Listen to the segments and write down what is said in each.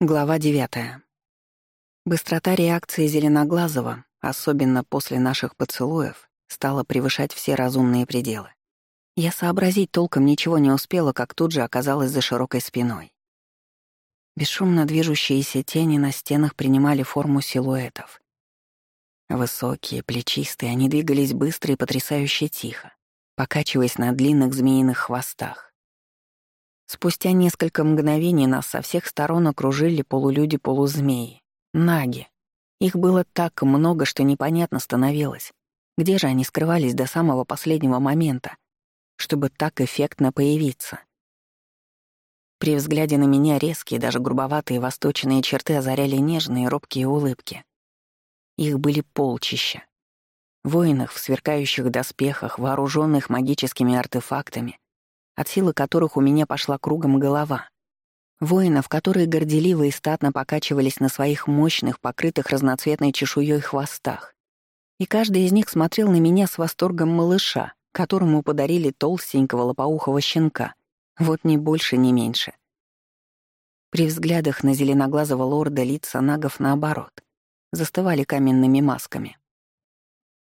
Глава девятая. Быстрота реакции Зеленоглазого, особенно после наших поцелуев, стала превышать все разумные пределы. Я сообразить толком ничего не успела, как тут же оказалась за широкой спиной. Бесшумно движущиеся тени на стенах принимали форму силуэтов. Высокие, плечистые, они двигались быстро и потрясающе тихо, покачиваясь на длинных змеиных хвостах. Спустя несколько мгновений нас со всех сторон окружили полулюди-полузмеи. Наги. Их было так много, что непонятно становилось, где же они скрывались до самого последнего момента, чтобы так эффектно появиться. При взгляде на меня резкие, даже грубоватые восточные черты озаряли нежные робкие улыбки. Их были полчища. Воинах в сверкающих доспехах, вооруженных магическими артефактами, от силы которых у меня пошла кругом голова. Воинов, которые горделиво и статно покачивались на своих мощных, покрытых разноцветной чешуей хвостах. И каждый из них смотрел на меня с восторгом малыша, которому подарили толстенького лопоухого щенка. Вот ни больше, ни меньше. При взглядах на зеленоглазого лорда лица нагов наоборот, застывали каменными масками.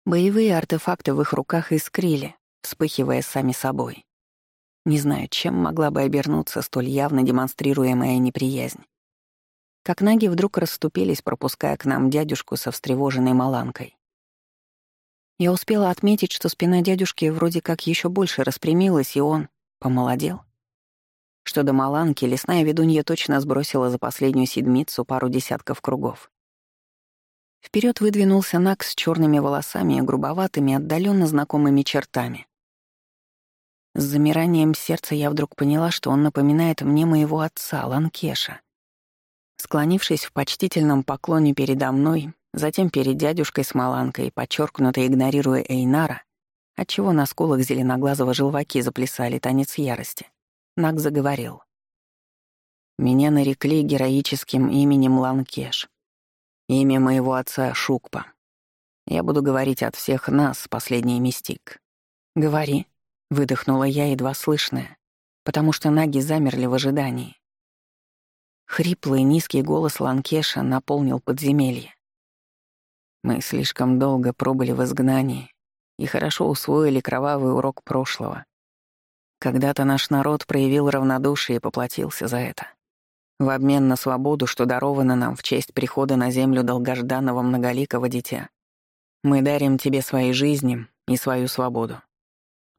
Боевые артефакты в их руках искрили, вспыхивая сами собой. Не знаю, чем могла бы обернуться столь явно демонстрируемая неприязнь. Как наги вдруг расступились, пропуская к нам дядюшку со встревоженной маланкой. Я успела отметить, что спина дядюшки вроде как еще больше распрямилась, и он помолодел. Что до маланки, лесная ведунья точно сбросила за последнюю седмицу пару десятков кругов. Вперед выдвинулся Нак с черными волосами и грубоватыми, отдаленно знакомыми чертами. С замиранием сердца я вдруг поняла, что он напоминает мне моего отца, Ланкеша. Склонившись в почтительном поклоне передо мной, затем перед дядюшкой с Маланкой, подчеркнуто игнорируя Эйнара, отчего на скулах зеленоглазого желваки заплясали танец ярости, Наг заговорил. «Меня нарекли героическим именем Ланкеш. Имя моего отца — Шукпа. Я буду говорить от всех нас, последний мистик. Говори», Выдохнула я едва слышная, потому что наги замерли в ожидании. Хриплый низкий голос Ланкеша наполнил подземелье. Мы слишком долго пробыли в изгнании и хорошо усвоили кровавый урок прошлого. Когда-то наш народ проявил равнодушие и поплатился за это. В обмен на свободу, что даровано нам в честь прихода на землю долгожданного многоликого дитя, мы дарим тебе свои жизни и свою свободу.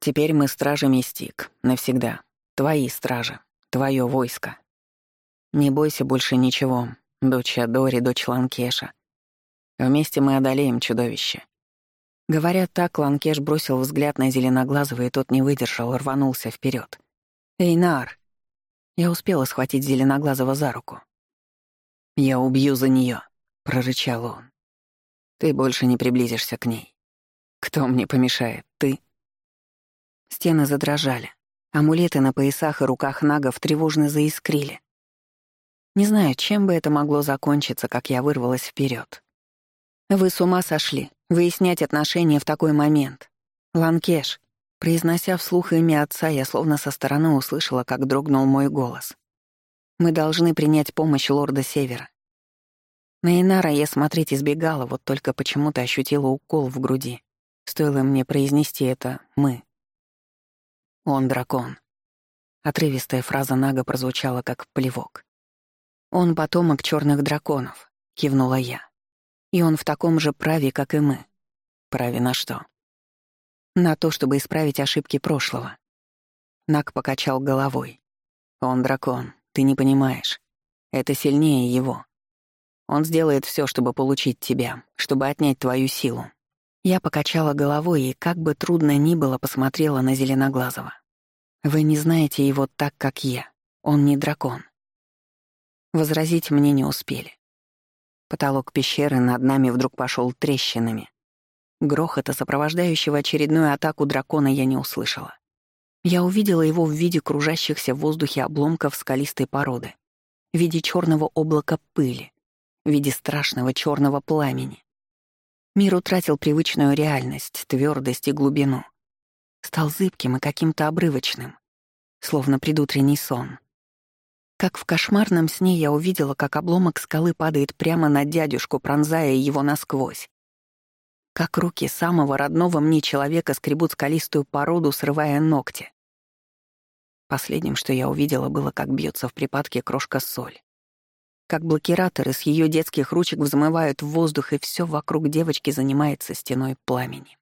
Теперь мы стражи Мистик. Навсегда. Твои стражи. Твое войско. Не бойся больше ничего, дочь Адори, дочь Ланкеша. Вместе мы одолеем чудовище. Говоря так, Ланкеш бросил взгляд на Зеленоглазого, и тот не выдержал, рванулся вперед. «Эйнар!» Я успела схватить Зеленоглазого за руку. «Я убью за нее, прорычал он. «Ты больше не приблизишься к ней. Кто мне помешает, ты?» Стены задрожали. Амулеты на поясах и руках нагов тревожно заискрили. Не знаю, чем бы это могло закончиться, как я вырвалась вперед. «Вы с ума сошли. Выяснять отношения в такой момент. Ланкеш». Произнося вслух имя отца, я словно со стороны услышала, как дрогнул мой голос. «Мы должны принять помощь лорда Севера». На Инара я смотреть избегала, вот только почему-то ощутила укол в груди. Стоило мне произнести это «мы». «Он дракон». Отрывистая фраза Нага прозвучала как плевок. «Он потомок черных драконов», — кивнула я. «И он в таком же праве, как и мы». «Праве на что?» «На то, чтобы исправить ошибки прошлого». Наг покачал головой. «Он дракон, ты не понимаешь. Это сильнее его. Он сделает все, чтобы получить тебя, чтобы отнять твою силу. Я покачала головой и, как бы трудно ни было, посмотрела на Зеленоглазого. «Вы не знаете его так, как я. Он не дракон». Возразить мне не успели. Потолок пещеры над нами вдруг пошел трещинами. Грохота, сопровождающего очередную атаку дракона, я не услышала. Я увидела его в виде кружащихся в воздухе обломков скалистой породы, в виде черного облака пыли, в виде страшного черного пламени. Мир утратил привычную реальность, твердость и глубину. Стал зыбким и каким-то обрывочным, словно предутренний сон. Как в кошмарном сне я увидела, как обломок скалы падает прямо на дядюшку, пронзая его насквозь. Как руки самого родного мне человека скребут скалистую породу, срывая ногти. Последним, что я увидела, было, как бьется в припадке крошка соль. Как блокираторы с ее детских ручек взмывают в воздух, и все вокруг девочки занимается стеной пламени.